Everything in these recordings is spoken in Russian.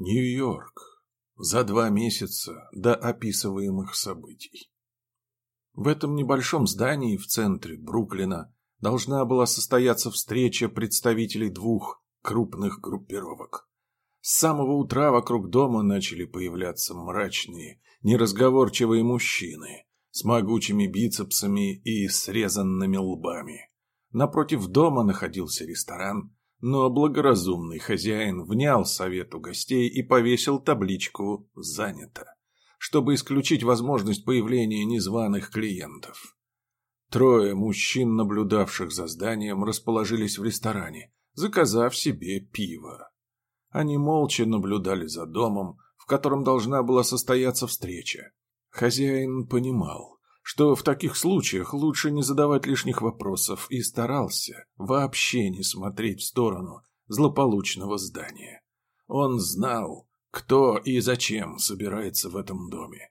Нью-Йорк. За два месяца до описываемых событий. В этом небольшом здании в центре Бруклина должна была состояться встреча представителей двух крупных группировок. С самого утра вокруг дома начали появляться мрачные, неразговорчивые мужчины с могучими бицепсами и срезанными лбами. Напротив дома находился ресторан, но благоразумный хозяин внял совету гостей и повесил табличку «Занято», чтобы исключить возможность появления незваных клиентов. Трое мужчин, наблюдавших за зданием, расположились в ресторане, заказав себе пиво. Они молча наблюдали за домом, в котором должна была состояться встреча. Хозяин понимал, что в таких случаях лучше не задавать лишних вопросов и старался вообще не смотреть в сторону злополучного здания. Он знал, кто и зачем собирается в этом доме.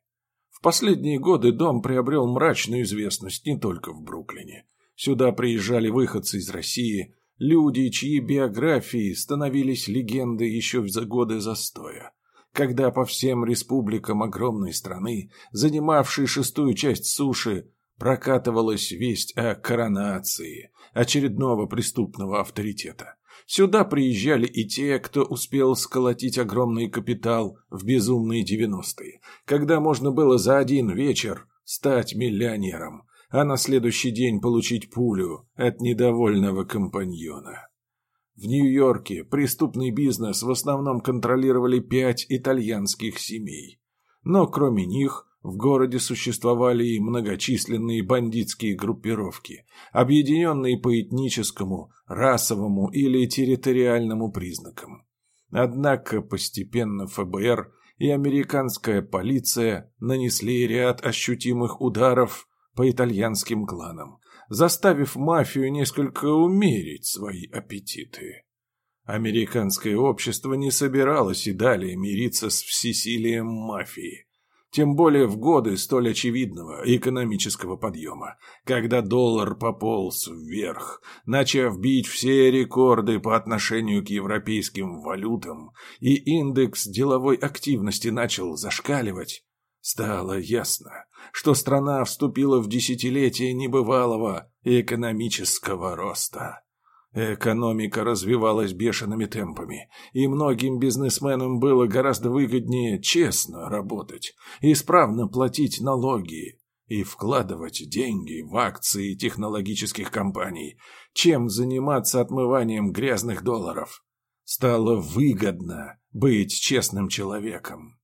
В последние годы дом приобрел мрачную известность не только в Бруклине. Сюда приезжали выходцы из России, люди, чьи биографии становились легендой еще за годы застоя когда по всем республикам огромной страны, занимавшей шестую часть суши, прокатывалась весть о коронации очередного преступного авторитета. Сюда приезжали и те, кто успел сколотить огромный капитал в безумные девяностые, когда можно было за один вечер стать миллионером, а на следующий день получить пулю от недовольного компаньона. В Нью-Йорке преступный бизнес в основном контролировали пять итальянских семей. Но кроме них в городе существовали и многочисленные бандитские группировки, объединенные по этническому, расовому или территориальному признакам. Однако постепенно ФБР и американская полиция нанесли ряд ощутимых ударов по итальянским кланам, заставив мафию несколько умерить свои аппетиты. Американское общество не собиралось и далее мириться с всесилием мафии. Тем более в годы столь очевидного экономического подъема, когда доллар пополз вверх, начав бить все рекорды по отношению к европейским валютам, и индекс деловой активности начал зашкаливать, стало ясно, что страна вступила в десятилетие небывалого экономического роста. Экономика развивалась бешеными темпами, и многим бизнесменам было гораздо выгоднее честно работать, исправно платить налоги и вкладывать деньги в акции технологических компаний, чем заниматься отмыванием грязных долларов. Стало выгодно быть честным человеком.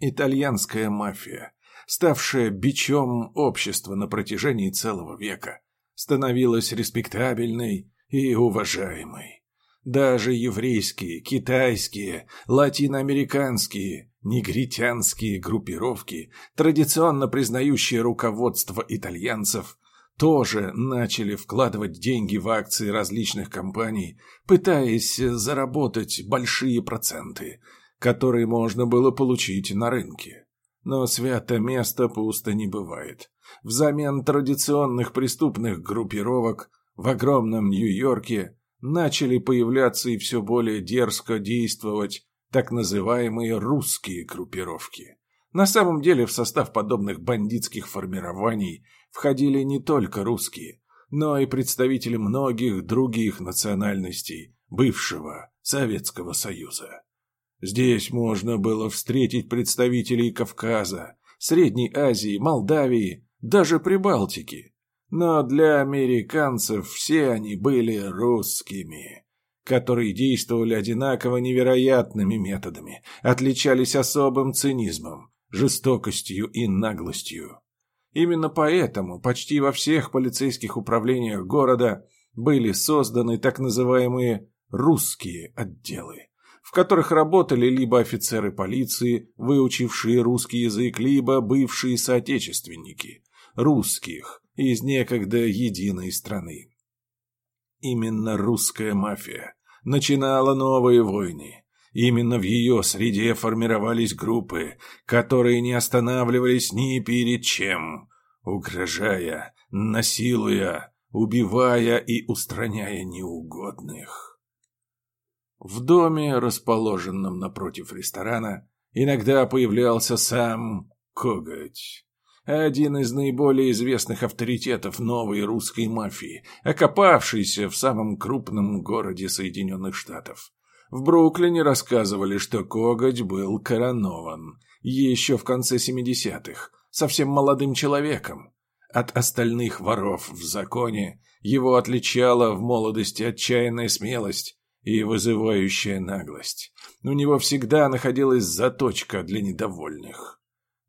Итальянская мафия ставшая бичом общества на протяжении целого века, становилась респектабельной и уважаемой. Даже еврейские, китайские, латиноамериканские, негритянские группировки, традиционно признающие руководство итальянцев, тоже начали вкладывать деньги в акции различных компаний, пытаясь заработать большие проценты, которые можно было получить на рынке. Но свято место пусто не бывает. Взамен традиционных преступных группировок в огромном Нью-Йорке начали появляться и все более дерзко действовать так называемые русские группировки. На самом деле в состав подобных бандитских формирований входили не только русские, но и представители многих других национальностей бывшего Советского Союза. Здесь можно было встретить представителей Кавказа, Средней Азии, Молдавии, даже Прибалтики. Но для американцев все они были русскими, которые действовали одинаково невероятными методами, отличались особым цинизмом, жестокостью и наглостью. Именно поэтому почти во всех полицейских управлениях города были созданы так называемые «русские отделы» в которых работали либо офицеры полиции, выучившие русский язык, либо бывшие соотечественники, русских, из некогда единой страны. Именно русская мафия начинала новые войны. Именно в ее среде формировались группы, которые не останавливались ни перед чем, угрожая, насилуя, убивая и устраняя неугодных. В доме, расположенном напротив ресторана, иногда появлялся сам Коготь. Один из наиболее известных авторитетов новой русской мафии, окопавшийся в самом крупном городе Соединенных Штатов. В Бруклине рассказывали, что Коготь был коронован еще в конце 70-х, совсем молодым человеком. От остальных воров в законе его отличала в молодости отчаянная смелость и вызывающая наглость. У него всегда находилась заточка для недовольных.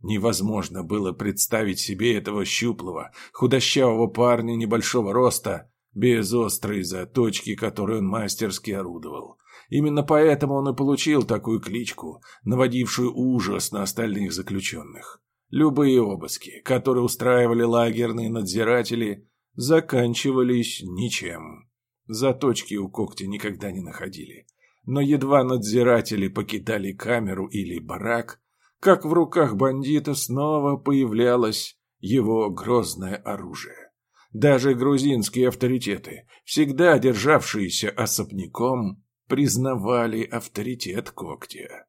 Невозможно было представить себе этого щуплого, худощавого парня небольшого роста, без острой заточки, которой он мастерски орудовал. Именно поэтому он и получил такую кличку, наводившую ужас на остальных заключенных. Любые обыски, которые устраивали лагерные надзиратели, заканчивались ничем. Заточки у когтя никогда не находили. Но едва надзиратели покидали камеру или барак, как в руках бандита снова появлялось его грозное оружие. Даже грузинские авторитеты, всегда державшиеся особняком, признавали авторитет когтя.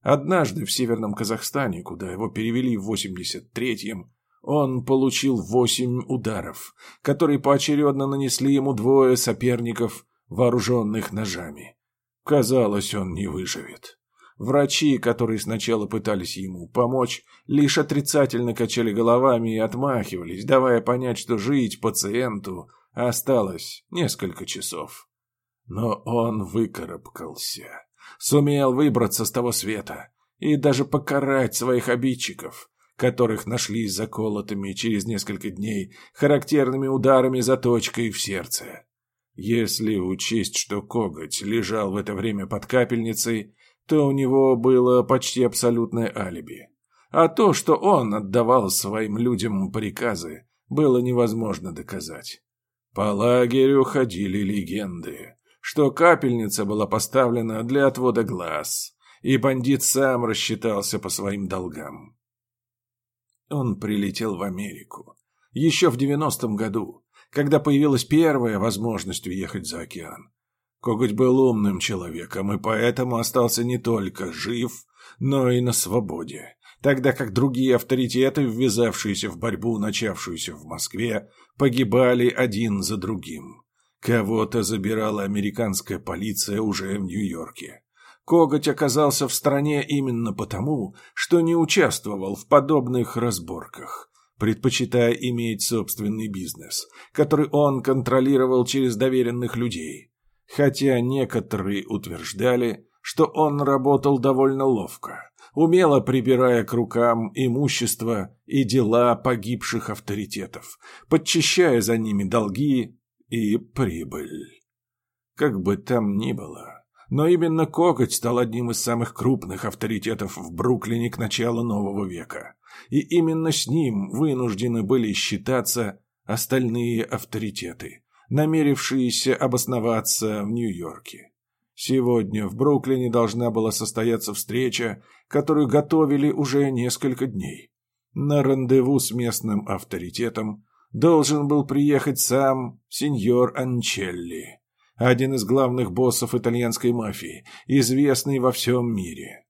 Однажды в Северном Казахстане, куда его перевели в 83-м, он получил восемь ударов, которые поочередно нанесли ему двое соперников, вооруженных ножами. Казалось, он не выживет. Врачи, которые сначала пытались ему помочь, лишь отрицательно качали головами и отмахивались, давая понять, что жить пациенту осталось несколько часов. Но он выкарабкался, сумел выбраться с того света и даже покарать своих обидчиков, которых нашли заколотыми через несколько дней характерными ударами заточкой в сердце. Если учесть, что коготь лежал в это время под капельницей, то у него было почти абсолютное алиби. А то, что он отдавал своим людям приказы, было невозможно доказать. По лагерю ходили легенды, что капельница была поставлена для отвода глаз, и бандит сам рассчитался по своим долгам. Он прилетел в Америку. Еще в девяностом году, когда появилась первая возможность уехать за океан. Коготь был умным человеком и поэтому остался не только жив, но и на свободе, тогда как другие авторитеты, ввязавшиеся в борьбу, начавшуюся в Москве, погибали один за другим. Кого-то забирала американская полиция уже в Нью-Йорке. Коготь оказался в стране именно потому, что не участвовал в подобных разборках, предпочитая иметь собственный бизнес, который он контролировал через доверенных людей. Хотя некоторые утверждали, что он работал довольно ловко, умело прибирая к рукам имущество и дела погибших авторитетов, подчищая за ними долги и прибыль. Как бы там ни было, но именно Коготь стал одним из самых крупных авторитетов в Бруклине к началу нового века. И именно с ним вынуждены были считаться остальные авторитеты, намерившиеся обосноваться в Нью-Йорке. Сегодня в Бруклине должна была состояться встреча, которую готовили уже несколько дней. На рандеву с местным авторитетом должен был приехать сам сеньор Анчелли один из главных боссов итальянской мафии, известный во всем мире.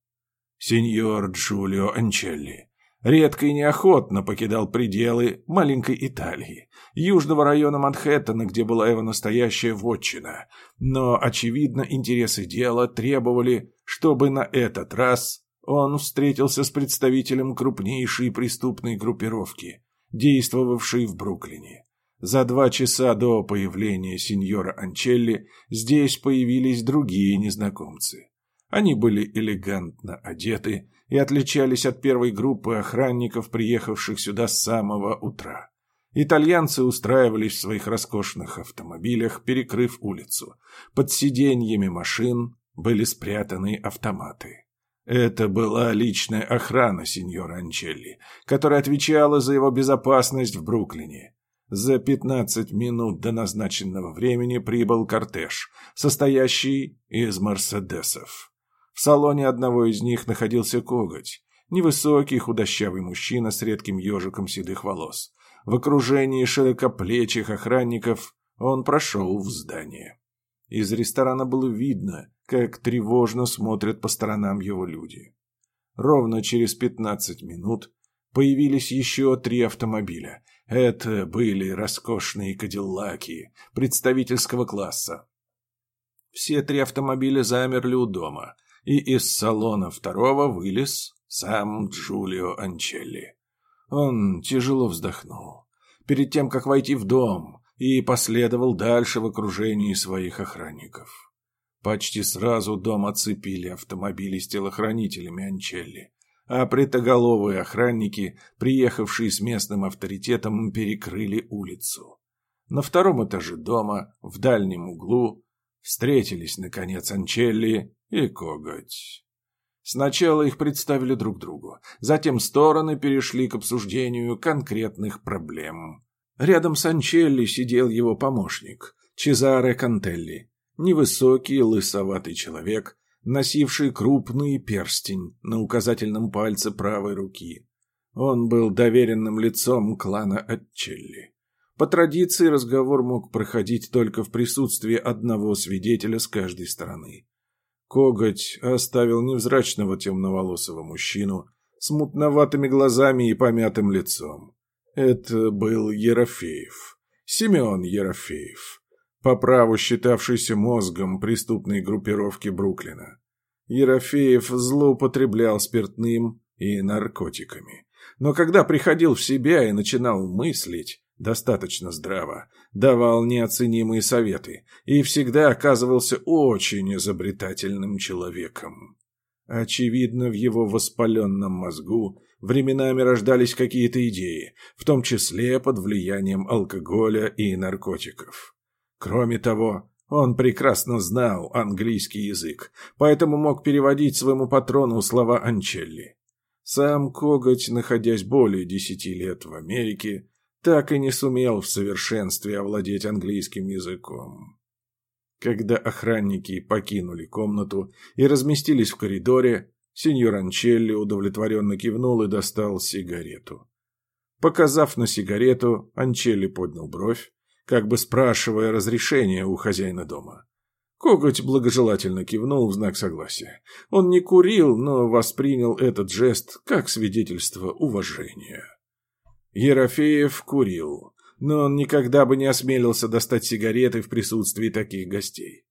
Сеньор Джулио Анчелли редко и неохотно покидал пределы маленькой Италии, южного района Манхэттена, где была его настоящая вотчина, но, очевидно, интересы дела требовали, чтобы на этот раз он встретился с представителем крупнейшей преступной группировки, действовавшей в Бруклине. За два часа до появления сеньора Анчелли здесь появились другие незнакомцы. Они были элегантно одеты и отличались от первой группы охранников, приехавших сюда с самого утра. Итальянцы устраивались в своих роскошных автомобилях, перекрыв улицу. Под сиденьями машин были спрятаны автоматы. Это была личная охрана сеньора Анчелли, которая отвечала за его безопасность в Бруклине. За пятнадцать минут до назначенного времени прибыл кортеж, состоящий из мерседесов. В салоне одного из них находился коготь, невысокий худощавый мужчина с редким ежиком седых волос. В окружении широкоплечих охранников он прошел в здание. Из ресторана было видно, как тревожно смотрят по сторонам его люди. Ровно через пятнадцать минут появились еще три автомобиля. Это были роскошные кадиллаки представительского класса. Все три автомобиля замерли у дома, и из салона второго вылез сам Джулио Анчелли. Он тяжело вздохнул. Перед тем, как войти в дом, и последовал дальше в окружении своих охранников. Почти сразу дом оцепили автомобили с телохранителями Анчелли, а притоголовые охранники, приехавшие с местным авторитетом, перекрыли улицу. На втором этаже дома, в дальнем углу, встретились, наконец, Анчелли и Коготь. Сначала их представили друг другу, затем стороны перешли к обсуждению конкретных проблем. Рядом с Анчелли сидел его помощник, Чезаре Кантелли, невысокий лысоватый человек, носивший крупный перстень на указательном пальце правой руки. Он был доверенным лицом клана Отчелли. По традиции разговор мог проходить только в присутствии одного свидетеля с каждой стороны. Коготь оставил невзрачного темноволосого мужчину с мутноватыми глазами и помятым лицом. Это был Ерофеев. Семен Ерофеев, по праву считавшийся мозгом преступной группировки Бруклина. Ерофеев злоупотреблял спиртным и наркотиками. Но когда приходил в себя и начинал мыслить, достаточно здраво, давал неоценимые советы и всегда оказывался очень изобретательным человеком. Очевидно, в его воспаленном мозгу временами рождались какие-то идеи, в том числе под влиянием алкоголя и наркотиков. Кроме того, он прекрасно знал английский язык, поэтому мог переводить своему патрону слова Анчелли. Сам Коготь, находясь более десяти лет в Америке, так и не сумел в совершенстве овладеть английским языком. Когда охранники покинули комнату и разместились в коридоре, Сеньор Анчелли удовлетворенно кивнул и достал сигарету. Показав на сигарету, Анчелли поднял бровь, как бы спрашивая разрешения у хозяина дома. Коготь благожелательно кивнул в знак согласия. Он не курил, но воспринял этот жест как свидетельство уважения. Ерофеев курил, но он никогда бы не осмелился достать сигареты в присутствии таких гостей.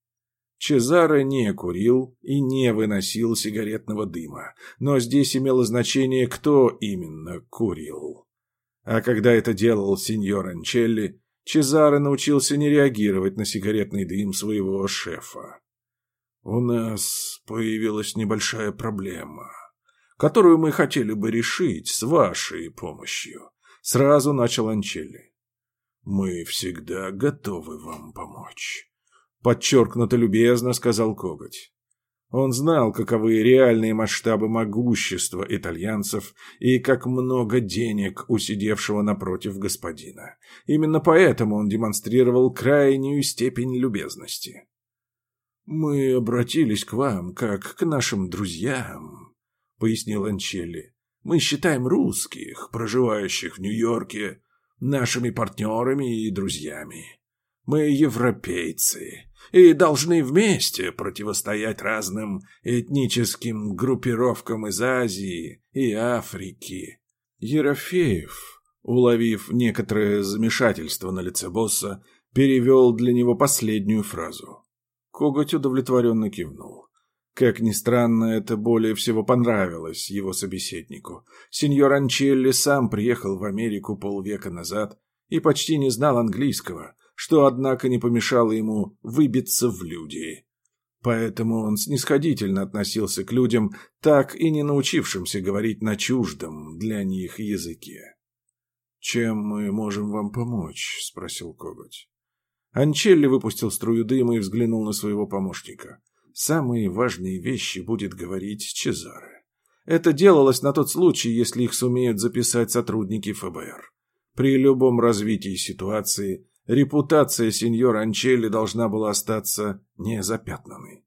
Чезаро не курил и не выносил сигаретного дыма, но здесь имело значение, кто именно курил. А когда это делал сеньор Анчелли, Чезаро научился не реагировать на сигаретный дым своего шефа. «У нас появилась небольшая проблема, которую мы хотели бы решить с вашей помощью», — сразу начал Анчелли. «Мы всегда готовы вам помочь». Подчеркнуто любезно сказал Коготь. Он знал, каковы реальные масштабы могущества итальянцев и как много денег у сидевшего напротив господина. Именно поэтому он демонстрировал крайнюю степень любезности. «Мы обратились к вам, как к нашим друзьям», — пояснил Анчелли. «Мы считаем русских, проживающих в Нью-Йорке, нашими партнерами и друзьями. Мы европейцы и должны вместе противостоять разным этническим группировкам из Азии и Африки. Ерофеев, уловив некоторое замешательство на лице босса, перевел для него последнюю фразу. Коготь удовлетворенно кивнул. Как ни странно, это более всего понравилось его собеседнику. Сеньор Анчелли сам приехал в Америку полвека назад и почти не знал английского, что, однако, не помешало ему выбиться в люди. Поэтому он снисходительно относился к людям, так и не научившимся говорить на чуждом для них языке. «Чем мы можем вам помочь?» — спросил Коготь. Анчелли выпустил струю дыма и взглянул на своего помощника. «Самые важные вещи будет говорить Чезаре. Это делалось на тот случай, если их сумеют записать сотрудники ФБР. При любом развитии ситуации репутация сеньора Анчелли должна была остаться незапятнанной.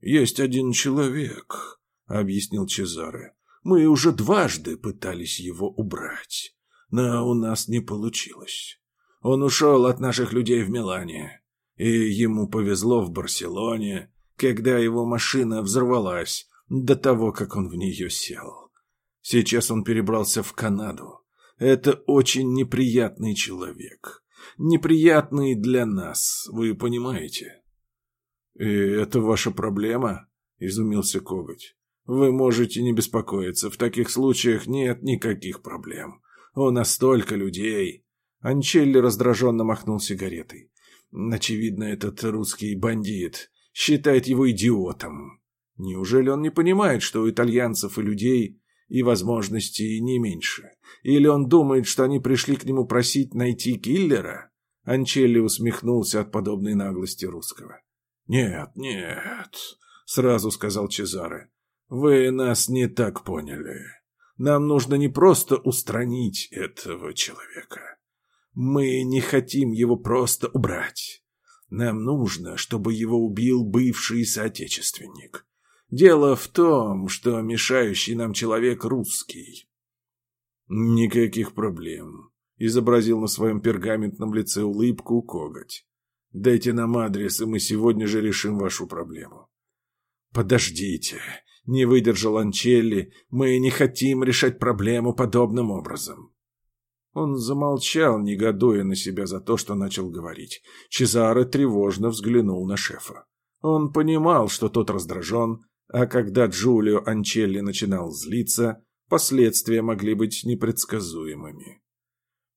«Есть один человек», — объяснил Чезаре. «Мы уже дважды пытались его убрать, но у нас не получилось. Он ушел от наших людей в Милане. И ему повезло в Барселоне, когда его машина взорвалась до того, как он в нее сел. Сейчас он перебрался в Канаду. Это очень неприятный человек. Неприятный для нас, вы понимаете? «И это ваша проблема?» – изумился Коготь. «Вы можете не беспокоиться, в таких случаях нет никаких проблем. У нас столько людей!» Анчелли раздраженно махнул сигаретой. Очевидно, этот русский бандит считает его идиотом. Неужели он не понимает, что у итальянцев и людей и возможностей не меньше? Или он думает, что они пришли к нему просить найти киллера? Анчелли усмехнулся от подобной наглости русского. «Нет, нет», — сразу сказал Чезаре. «Вы нас не так поняли. Нам нужно не просто устранить этого человека. Мы не хотим его просто убрать. Нам нужно, чтобы его убил бывший соотечественник. Дело в том, что мешающий нам человек русский. Никаких проблем. Изобразил на своем пергаментном лице улыбку коготь. Дайте нам адрес, и мы сегодня же решим вашу проблему. Подождите, не выдержал Анчелли, мы не хотим решать проблему подобным образом. Он замолчал, негодуя на себя за то, что начал говорить. Чезаро тревожно взглянул на шефа. Он понимал, что тот раздражен, а когда Джулио Анчелли начинал злиться, последствия могли быть непредсказуемыми.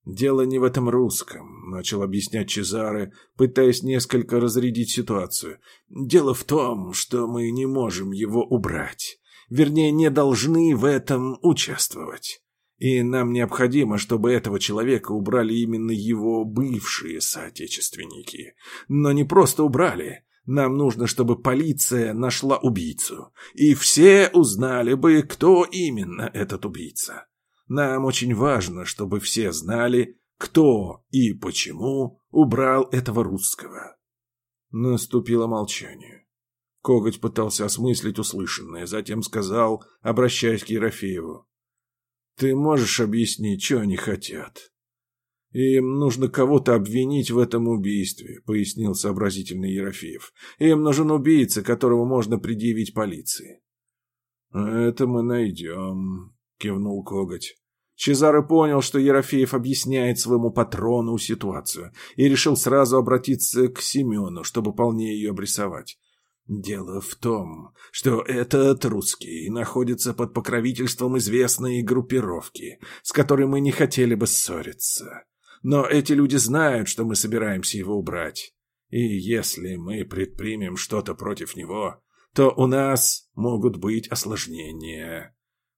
«Дело не в этом русском», — начал объяснять Чезаре, пытаясь несколько разрядить ситуацию. «Дело в том, что мы не можем его убрать. Вернее, не должны в этом участвовать. И нам необходимо, чтобы этого человека убрали именно его бывшие соотечественники. Но не просто убрали. Нам нужно, чтобы полиция нашла убийцу. И все узнали бы, кто именно этот убийца. Нам очень важно, чтобы все знали, кто и почему убрал этого русского. Наступило молчание. Коготь пытался осмыслить услышанное, затем сказал, обращаясь к Ерофееву. Ты можешь объяснить, что они хотят? Им нужно кого-то обвинить в этом убийстве, пояснил сообразительный Ерофеев. Им нужен убийца, которого можно предъявить полиции. Это мы найдем, кивнул Коготь. Чезаро понял, что Ерофеев объясняет своему патрону ситуацию, и решил сразу обратиться к Семену, чтобы полнее ее обрисовать. Дело в том, что этот русский находится под покровительством известной группировки, с которой мы не хотели бы ссориться. Но эти люди знают, что мы собираемся его убрать. И если мы предпримем что-то против него, то у нас могут быть осложнения.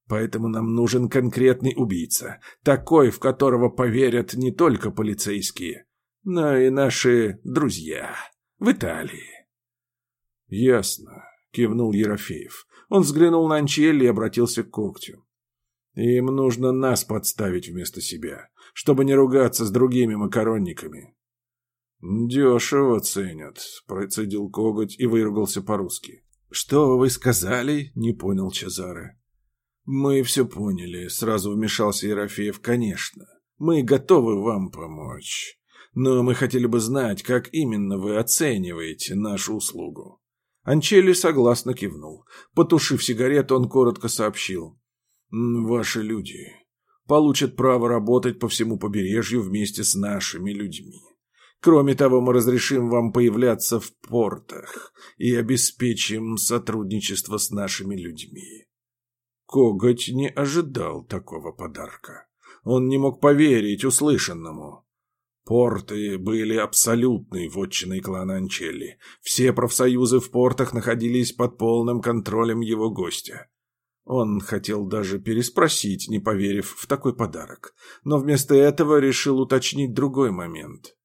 Поэтому нам нужен конкретный убийца, такой, в которого поверят не только полицейские, но и наши друзья в Италии. «Ясно», — кивнул Ерофеев. Он взглянул на Анчелли и обратился к когтю. «Им нужно нас подставить вместо себя, чтобы не ругаться с другими макаронниками». «Дешево ценят», — процедил коготь и выругался по-русски. «Что вы сказали?» — не понял Чезаре. «Мы все поняли», — сразу вмешался Ерофеев. «Конечно. Мы готовы вам помочь. Но мы хотели бы знать, как именно вы оцениваете нашу услугу». Анчелли согласно кивнул. Потушив сигарету, он коротко сообщил. «Ваши люди получат право работать по всему побережью вместе с нашими людьми. Кроме того, мы разрешим вам появляться в портах и обеспечим сотрудничество с нашими людьми». Коготь не ожидал такого подарка. Он не мог поверить услышанному. Порты были абсолютной вотчиной клана Анчелли. Все профсоюзы в портах находились под полным контролем его гостя. Он хотел даже переспросить, не поверив в такой подарок, но вместо этого решил уточнить другой момент.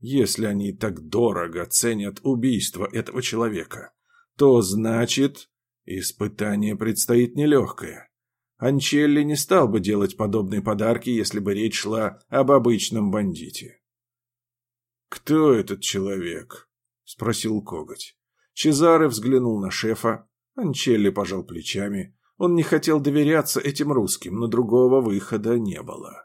Если они так дорого ценят убийство этого человека, то значит, испытание предстоит нелегкое. Анчелли не стал бы делать подобные подарки, если бы речь шла об обычном бандите. «Кто этот человек?» — спросил коготь. Чезаре взглянул на шефа. Анчелли пожал плечами. Он не хотел доверяться этим русским, но другого выхода не было.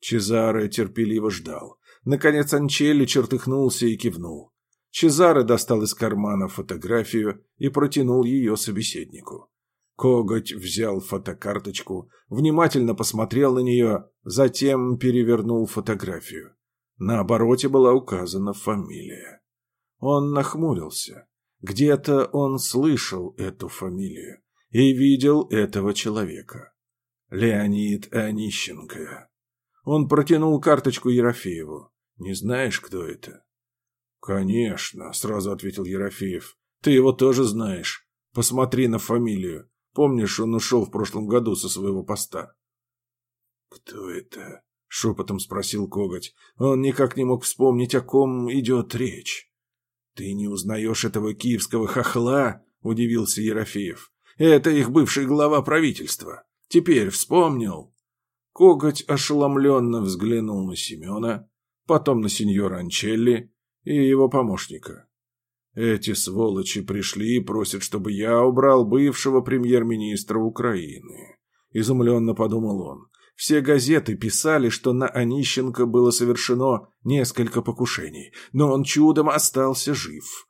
Чезаре терпеливо ждал. Наконец Анчелли чертыхнулся и кивнул. Чезаре достал из кармана фотографию и протянул ее собеседнику. Коготь взял фотокарточку, внимательно посмотрел на нее, затем перевернул фотографию. На обороте была указана фамилия. Он нахмурился. Где-то он слышал эту фамилию и видел этого человека. Леонид Онищенко. Он протянул карточку Ерофееву. «Не знаешь, кто это?» «Конечно», — сразу ответил Ерофеев. «Ты его тоже знаешь. Посмотри на фамилию. Помнишь, он ушел в прошлом году со своего поста?» «Кто это?» — шепотом спросил Коготь. Он никак не мог вспомнить, о ком идет речь. «Ты не узнаешь этого киевского хохла?» — удивился Ерофеев. «Это их бывший глава правительства. Теперь вспомнил». Коготь ошеломленно взглянул на Семена, потом на сеньора Анчелли и его помощника. Эти сволочи пришли и просят, чтобы я убрал бывшего премьер-министра Украины. Изумленно подумал он. Все газеты писали, что на Онищенко было совершено несколько покушений, но он чудом остался жив.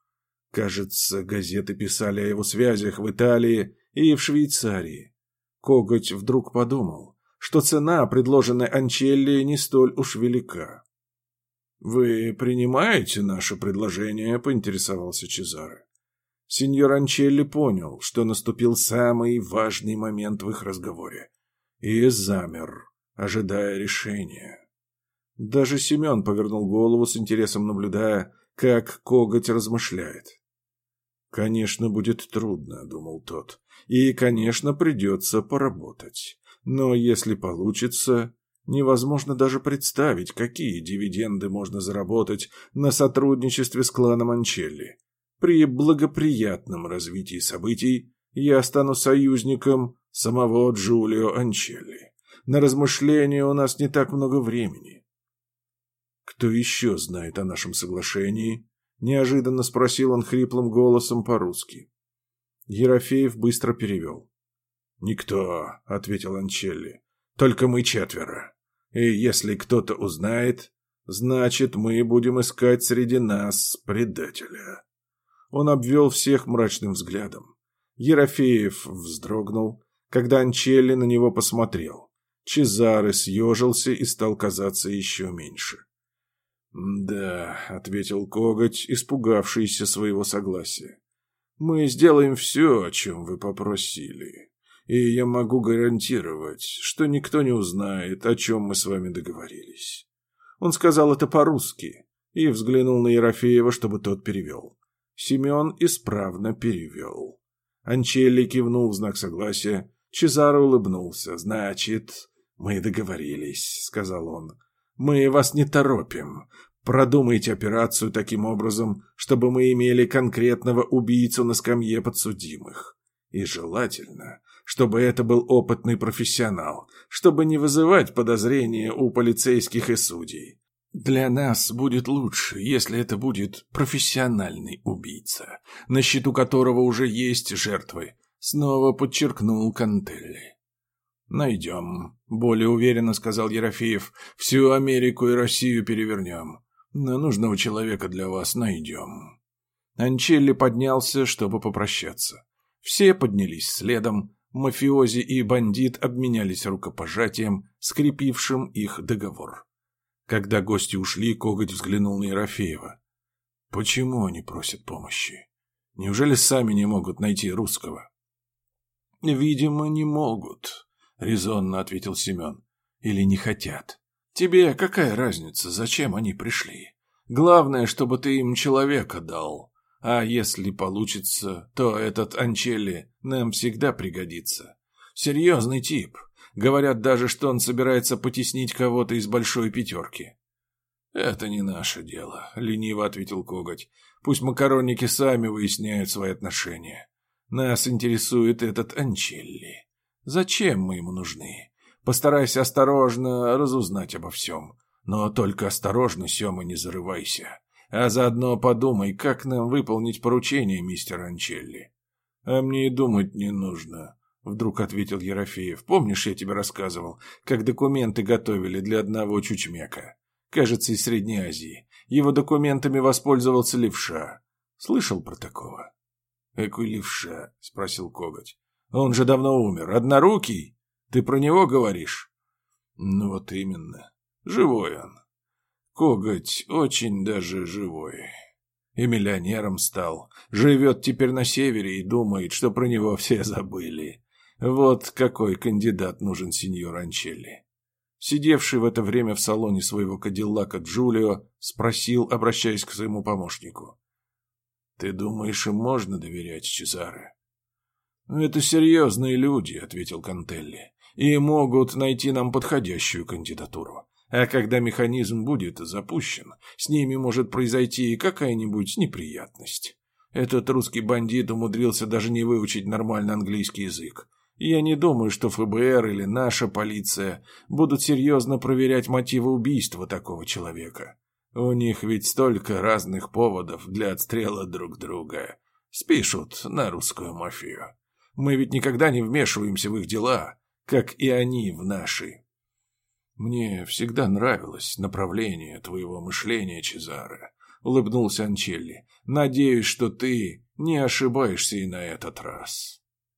Кажется, газеты писали о его связях в Италии и в Швейцарии. Коготь вдруг подумал, что цена, предложенная Анчелли, не столь уж велика. «Вы принимаете наше предложение?» – поинтересовался Чезаре. Сеньор Анчелли понял, что наступил самый важный момент в их разговоре, и замер, ожидая решения. Даже Семен повернул голову с интересом, наблюдая, как коготь размышляет. «Конечно, будет трудно», — думал тот, — «и, конечно, придется поработать. Но если получится, Невозможно даже представить, какие дивиденды можно заработать на сотрудничестве с кланом Анчелли. При благоприятном развитии событий я стану союзником самого Джулио Анчелли. На размышления у нас не так много времени. «Кто еще знает о нашем соглашении?» – неожиданно спросил он хриплым голосом по-русски. Ерофеев быстро перевел. «Никто», — ответил Анчелли. «Только мы четверо. И если кто-то узнает, значит, мы будем искать среди нас предателя. Он обвел всех мрачным взглядом. Ерофеев вздрогнул, когда Анчелли на него посмотрел. Чезаре съежился и стал казаться еще меньше. «Да», — ответил коготь, испугавшийся своего согласия. «Мы сделаем все, о чем вы попросили» и я могу гарантировать, что никто не узнает, о чем мы с вами договорились. Он сказал это по-русски и взглянул на Ерофеева, чтобы тот перевел. Семен исправно перевел. Анчелли кивнул в знак согласия. Чезаро улыбнулся. «Значит, мы договорились», — сказал он. «Мы вас не торопим. Продумайте операцию таким образом, чтобы мы имели конкретного убийцу на скамье подсудимых. И желательно, чтобы это был опытный профессионал, чтобы не вызывать подозрения у полицейских и судей. Для нас будет лучше, если это будет профессиональный убийца, на счету которого уже есть жертвы, снова подчеркнул Кантелли. «Найдем», — более уверенно сказал Ерофеев. «Всю Америку и Россию перевернем. Но нужного человека для вас найдем». Анчелли поднялся, чтобы попрощаться. Все поднялись следом, мафиози и бандит обменялись рукопожатием, скрепившим их договор. Когда гости ушли, Коготь взглянул на Ерофеева. Почему они просят помощи? Неужели сами не могут найти русского? Видимо, не могут, резонно ответил Семен. Или не хотят. Тебе какая разница, зачем они пришли? Главное, чтобы ты им человека дал. А если получится, то этот Анчелли нам всегда пригодится. Серьезный тип. Говорят даже, что он собирается потеснить кого-то из большой пятерки. «Это не наше дело», — лениво ответил Коготь. «Пусть макаронники сами выясняют свои отношения. Нас интересует этот Анчелли. Зачем мы ему нужны? Постарайся осторожно разузнать обо всем. Но только осторожно, Сема, не зарывайся. А заодно подумай, как нам выполнить поручение, мистер Анчелли. А мне и думать не нужно, вдруг ответил Ерофеев. Помнишь, я тебе рассказывал, как документы готовили для одного чучмека? Кажется, из Средней Азии. Его документами воспользовался левша. Слышал про такого? «Какой левша?» — спросил Коготь. «Он же давно умер. Однорукий? Ты про него говоришь?» «Ну вот именно. Живой он. Коготь очень даже живой. И миллионером стал. Живет теперь на севере и думает, что про него все забыли. Вот какой кандидат нужен сеньор Анчелли. Сидевший в это время в салоне своего кадиллака Джулио спросил, обращаясь к своему помощнику. «Ты думаешь, им можно доверять, Чезаре?» «Это серьезные люди», — ответил Кантелли, «и могут найти нам подходящую кандидатуру. А когда механизм будет запущен, с ними может произойти и какая-нибудь неприятность. Этот русский бандит умудрился даже не выучить нормально английский язык. Я не думаю, что ФБР или наша полиция будут серьезно проверять мотивы убийства такого человека. У них ведь столько разных поводов для отстрела друг друга. Спишут на русскую мафию. Мы ведь никогда не вмешиваемся в их дела, как и они в наши. Мне всегда нравилось направление твоего мышления, Чезаре, улыбнулся Анчелли. Надеюсь, что ты не ошибаешься и на этот раз.